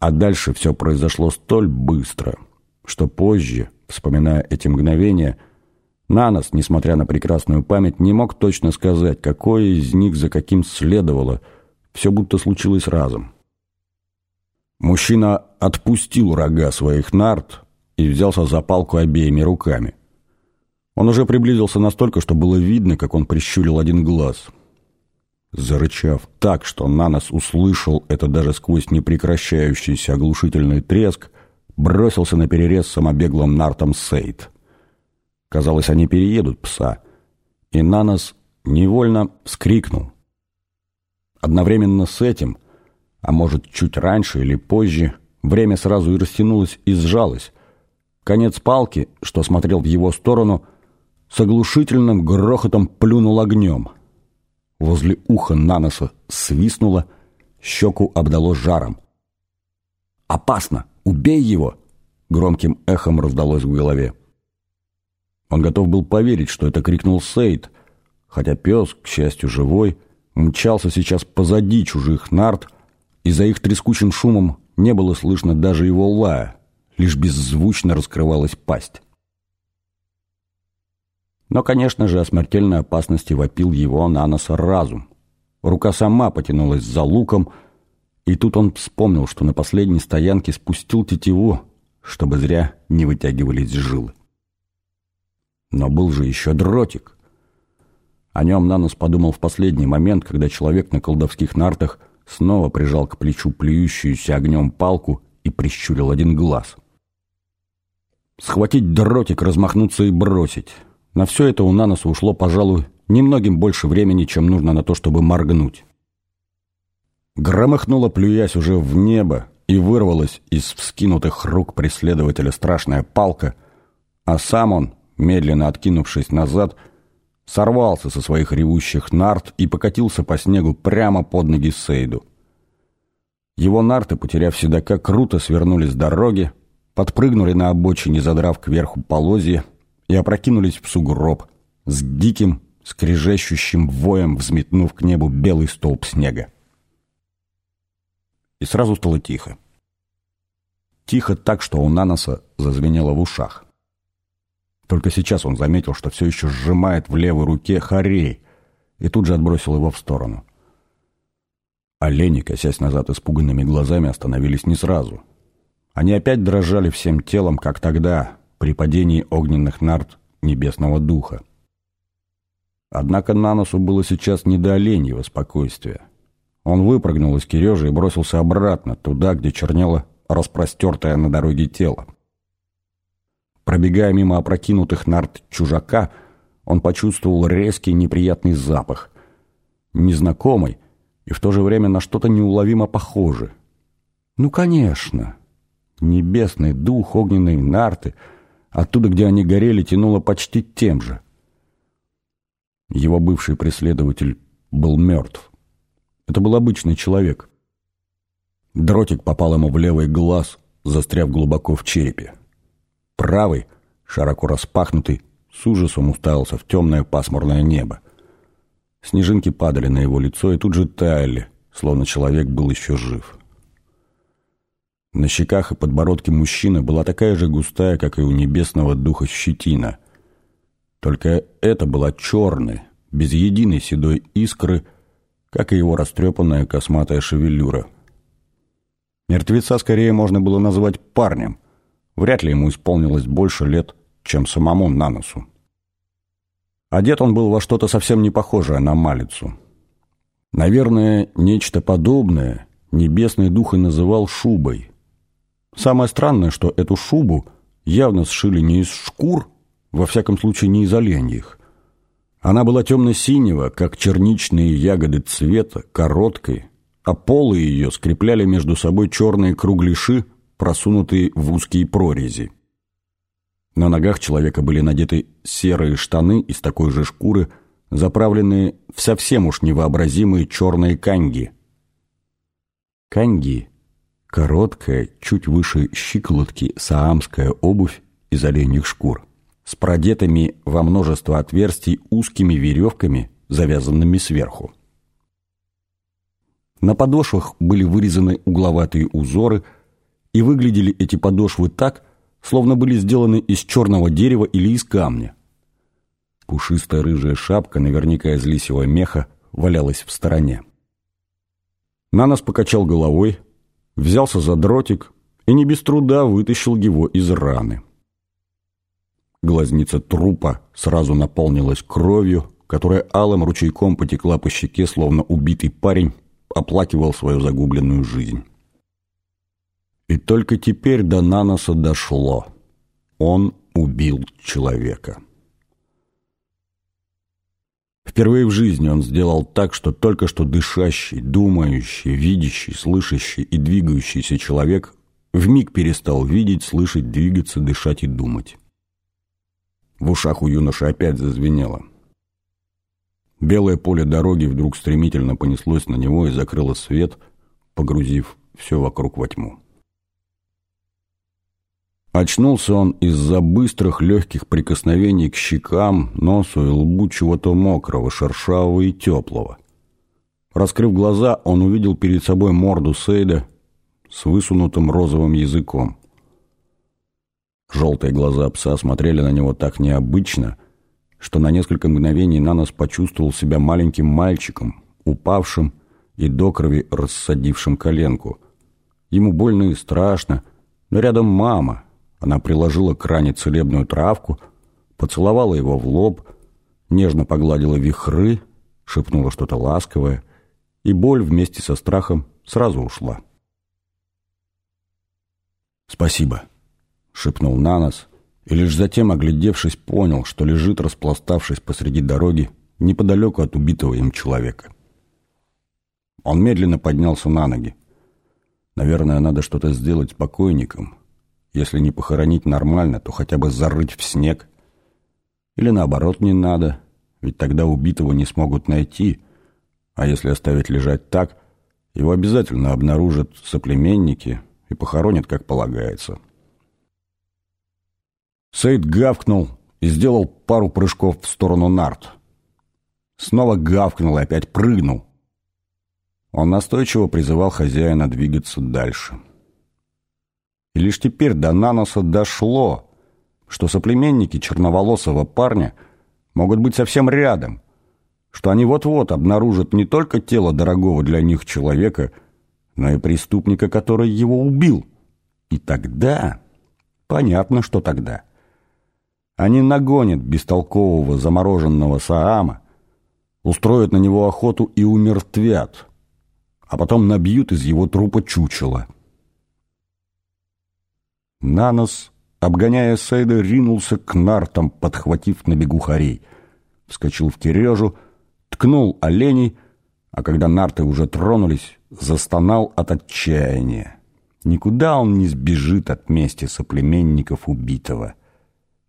А дальше все произошло столь быстро, что позже, вспоминая эти мгновения, Нанос, несмотря на прекрасную память, не мог точно сказать, какое из них за каким следовало. Все будто случилось разом. Мужчина отпустил рога своих нарт и взялся за палку обеими руками. Он уже приблизился настолько, что было видно, как он прищурил один глаз. Зарычав так, что Нанос услышал это даже сквозь непрекращающийся оглушительный треск, бросился на перерез самобеглым нартом Сейд. Казалось, они переедут пса, и Нанос невольно вскрикнул. Одновременно с этим, а может, чуть раньше или позже, время сразу и растянулось и сжалось. Конец палки, что смотрел в его сторону, с оглушительным грохотом плюнул огнем. Возле уха Наноса свистнуло, щеку обдало жаром. «Опасно! Убей его!» Громким эхом раздалось в голове. Он готов был поверить, что это крикнул Сейд, хотя пес, к счастью, живой, мчался сейчас позади чужих нарт, и за их трескучим шумом не было слышно даже его лая, лишь беззвучно раскрывалась пасть. Но, конечно же, о смертельной опасности вопил его на нос разум. Рука сама потянулась за луком, и тут он вспомнил, что на последней стоянке спустил тетиву, чтобы зря не вытягивались жилы. Но был же еще дротик. О нем Нанос подумал в последний момент, когда человек на колдовских нартах снова прижал к плечу плюющуюся огнем палку и прищурил один глаз. Схватить дротик, размахнуться и бросить. На все это у Наноса ушло, пожалуй, немногим больше времени, чем нужно на то, чтобы моргнуть. Громыхнула, плюясь уже в небо, и вырвалась из вскинутых рук преследователя страшная палка, а сам он, медленно откинувшись назад, сорвался со своих ревущих нарт и покатился по снегу прямо под ноги Сейду. Его нарты, потеряв седока, круто свернули с дороги, подпрыгнули на обочине, задрав кверху полозья, и опрокинулись в сугроб с диким, скрежещущим воем, взметнув к небу белый столб снега. И сразу стало тихо. Тихо так, что у Наноса зазвенело в ушах. Только сейчас он заметил, что все еще сжимает в левой руке хорей, и тут же отбросил его в сторону. Олени, косясь назад испуганными глазами, остановились не сразу. Они опять дрожали всем телом, как тогда, при падении огненных нарт небесного духа. Однако Наносу было сейчас не до оленьего спокойствия. Он выпрыгнул из Кирежа и бросился обратно, туда, где чернело распростертое на дороге тело. Пробегая мимо опрокинутых нарт чужака, он почувствовал резкий неприятный запах. Незнакомый и в то же время на что-то неуловимо похожий. Ну, конечно, небесный дух, огненные нарты — Оттуда, где они горели, тянуло почти тем же. Его бывший преследователь был мертв. Это был обычный человек. Дротик попал ему в левый глаз, застряв глубоко в черепе. Правый, широко распахнутый, с ужасом уставился в темное пасмурное небо. Снежинки падали на его лицо и тут же таяли, словно человек был еще жив. На щеках и подбородке мужчины была такая же густая, как и у небесного духа щетина. Только это была черная, без единой седой искры, как и его растрепанная косматая шевелюра. Мертвеца скорее можно было назвать парнем. Вряд ли ему исполнилось больше лет, чем самому Наносу. Одет он был во что-то совсем не похожее на малицу. Наверное, нечто подобное небесный дух и называл шубой. Самое странное, что эту шубу явно сшили не из шкур, во всяком случае не из оленьих. Она была темно-синего, как черничные ягоды цвета, короткой, а полы ее скрепляли между собой черные кругляши, просунутые в узкие прорези. На ногах человека были надеты серые штаны из такой же шкуры, заправленные в совсем уж невообразимые черные канги. Канги Короткая, чуть выше щиколотки саамская обувь из оленьих шкур, с продетыми во множество отверстий узкими веревками, завязанными сверху. На подошвах были вырезаны угловатые узоры, и выглядели эти подошвы так, словно были сделаны из черного дерева или из камня. Пушистая рыжая шапка, наверняка из лисьего меха, валялась в стороне. Нанос покачал головой, взялся за дротик и не без труда вытащил его из раны. Глазница трупа сразу наполнилась кровью, которая алым ручейком потекла по щеке, словно убитый парень оплакивал свою загубленную жизнь. И только теперь до Наноса дошло. Он убил человека. Впервые в жизни он сделал так, что только что дышащий, думающий, видящий, слышащий и двигающийся человек вмиг перестал видеть, слышать, двигаться, дышать и думать. В ушах у юноши опять зазвенело. Белое поле дороги вдруг стремительно понеслось на него и закрыло свет, погрузив все вокруг во тьму. Очнулся он из-за быстрых легких прикосновений к щекам, носу и лбу чего-то мокрого, шершавого и теплого. Раскрыв глаза, он увидел перед собой морду Сейда с высунутым розовым языком. Желтые глаза пса смотрели на него так необычно, что на несколько мгновений Нанос почувствовал себя маленьким мальчиком, упавшим и до крови рассадившим коленку. Ему больно и страшно, но рядом мама — она приложила к ране целебную травку, поцеловала его в лоб, нежно погладила вихры, шепнула что-то ласковое, и боль вместе со страхом сразу ушла. «Спасибо», — шепнул Нанос, и лишь затем, оглядевшись, понял, что лежит, распластавшись посреди дороги, неподалеку от убитого им человека. Он медленно поднялся на ноги. Наверное, надо что-то сделать с покойником, если не похоронить нормально, то хотя бы зарыть в снег. Или наоборот не надо, ведь тогда убитого не смогут найти. А если оставить лежать так, его обязательно обнаружат соплеменники и похоронят, как полагается. Сейд гавкнул и сделал пару прыжков в сторону нарт. Снова гавкнул и опять прыгнул. Он настойчиво призывал хозяина двигаться дальше. — и лишь теперь до Наноса дошло, что соплеменники черноволосого парня могут быть совсем рядом, что они вот-вот обнаружат не только тело дорогого для них человека, но и преступника, который его убил. И тогда... Понятно, что тогда. Они нагонят бестолкового замороженного Саама, устроят на него охоту и умертвят, а потом набьют из его трупа чучело. Нанос, обгоняя Сейда, ринулся к нартам, подхватив на бегу хорей. Вскочил в кережу, ткнул оленей, а когда нарты уже тронулись, застонал от отчаяния. Никуда он не сбежит от мести соплеменников убитого.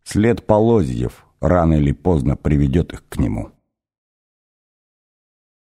След полозьев рано или поздно приведет их к нему.